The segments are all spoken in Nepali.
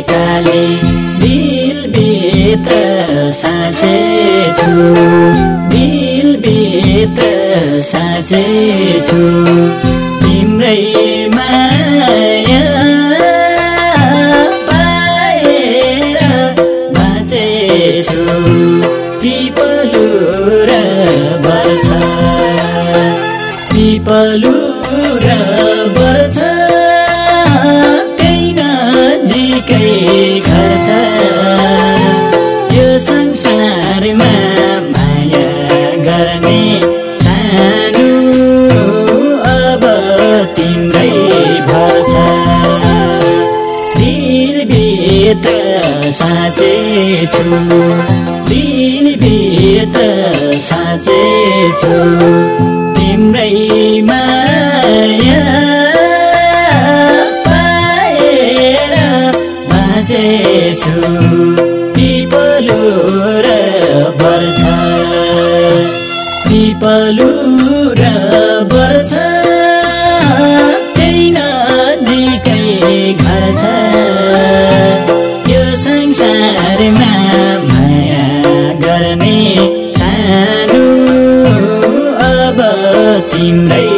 निकाले दिलभित्र साँचे छु दिलभित्र साँचे छु तिम्रै माया पाएर बाँचेछु। पिपलु र बर्छ पिपलु र छु। दिन बेत साँचे छु। तिम्रै माया पाएर बाँचे छु। पिपलु र बर्छ। पिपलु र बर्छ। त्यही नजिकै घर छ। Này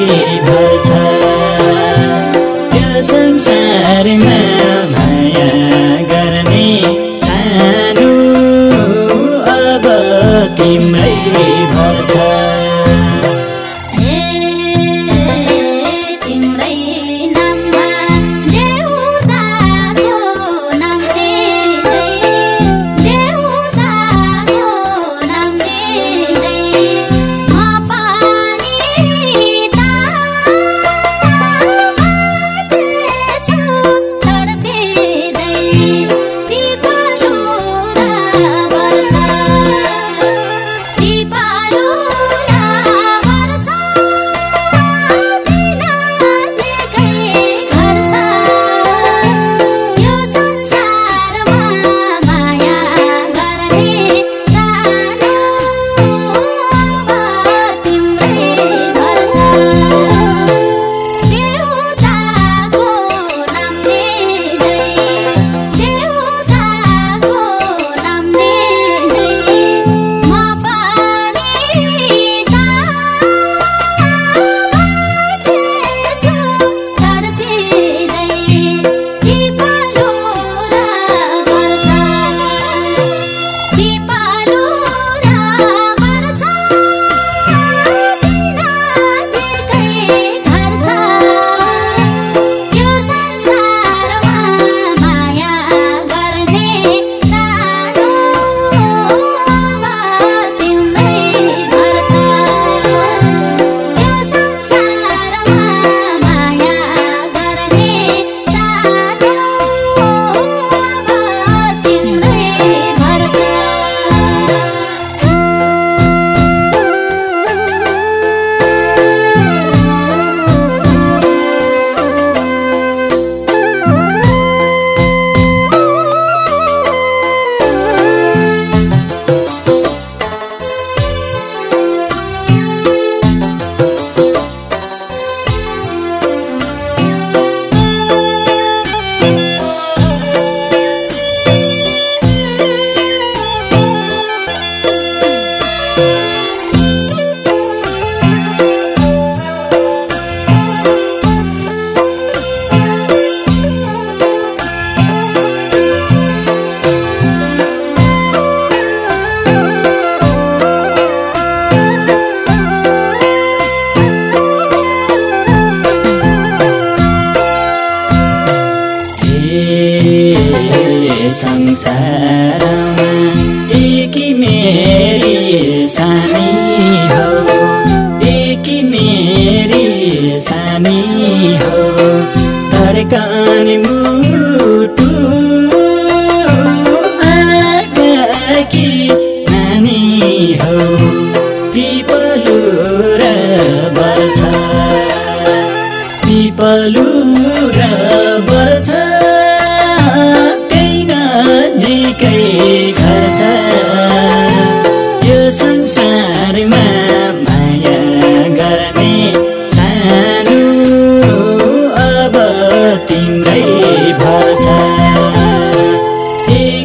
ಕಾಣಿ ಮೂ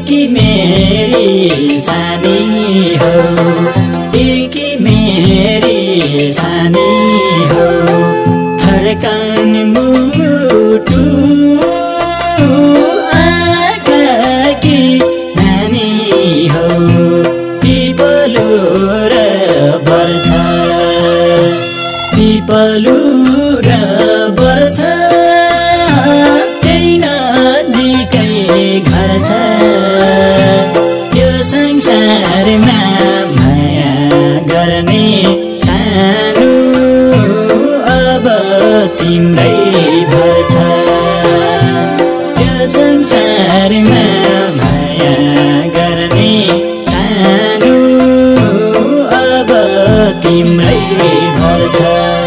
कि मेरी सानी हो कि मेरी सानी हो। हर तिम्रै घर छ।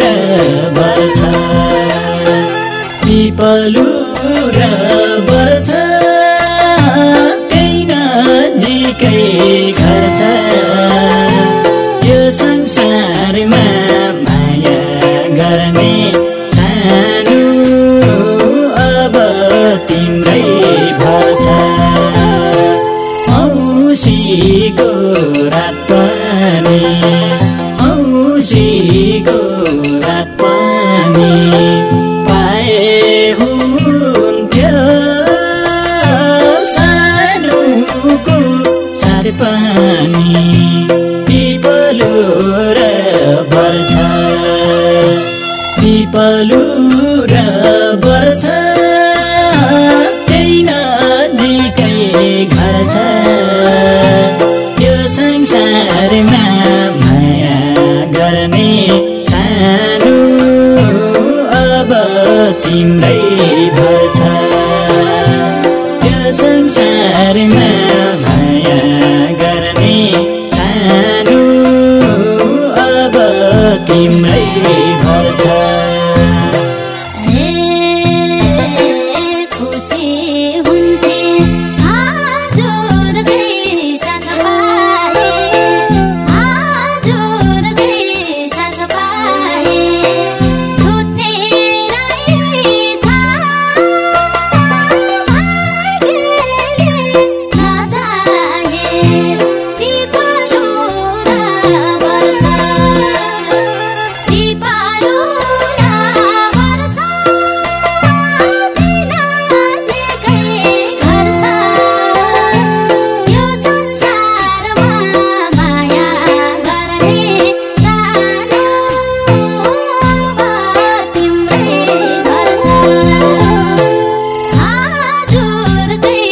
र बर्छ। पिपलु र बर्छ। त्यही नजिकै घर छ। यो संसारमा माया गर्ने सानो अब तिम्रै भर्छ औसीको रात पनि baby.